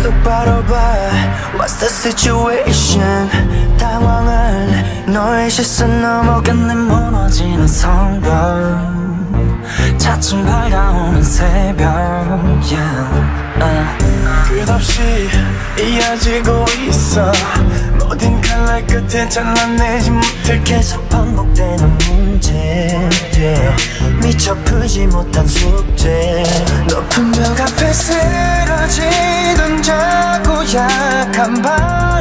똑바로 봐. What's the situation? 당황한 너의 실수 넘어갔네. 무너지는 성벽. 차츰 밝아오는 새벽. Yeah. uh. 끝없이 이어지고 있어. 모든 칼날 끝에 잘라내지 못해. 계속 반복되는 문제. 미처 풀지 못한 숙제 높은 벽 앞에 쓰러지던 작고 약한 바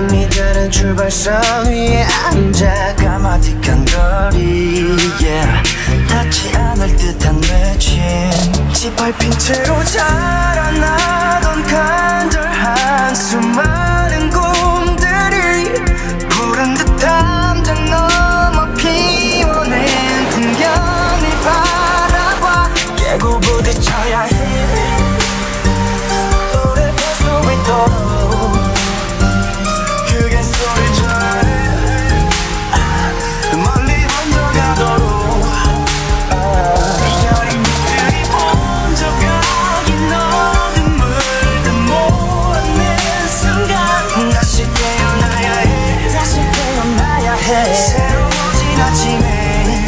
이미 다른 출발선 위에 앉아 까마득한 거리 yeah. 닿지 않을 듯한 외침 짓밟힌 채로 자라 해. 새로워진 아침에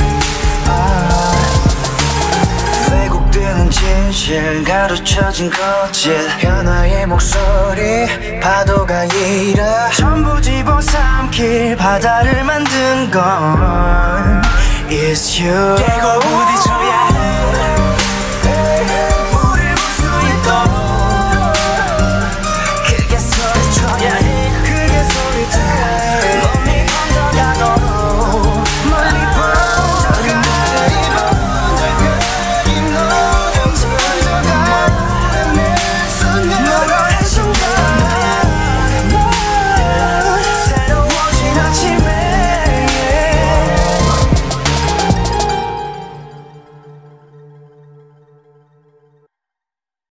왜곡되는 진실 가로쳐진 거짓. 변화의 목소리 파도가 일어. 전부 집어삼킬 바다를 만든 건 It's you